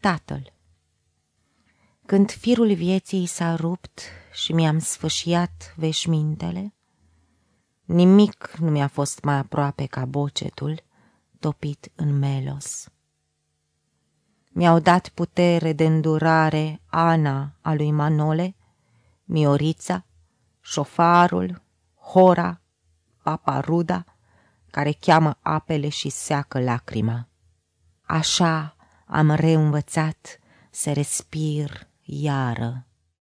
Tatăl Când firul vieții s-a rupt și mi-am sfâșiat veșmintele, Nimic nu mi-a fost mai aproape ca bocetul topit în melos. Mi-au dat putere de îndurare Ana a lui Manole, Miorița, șofarul, Hora, papa Ruda, care cheamă apele și seacă lacrima. Așa am reînvățat să respir iară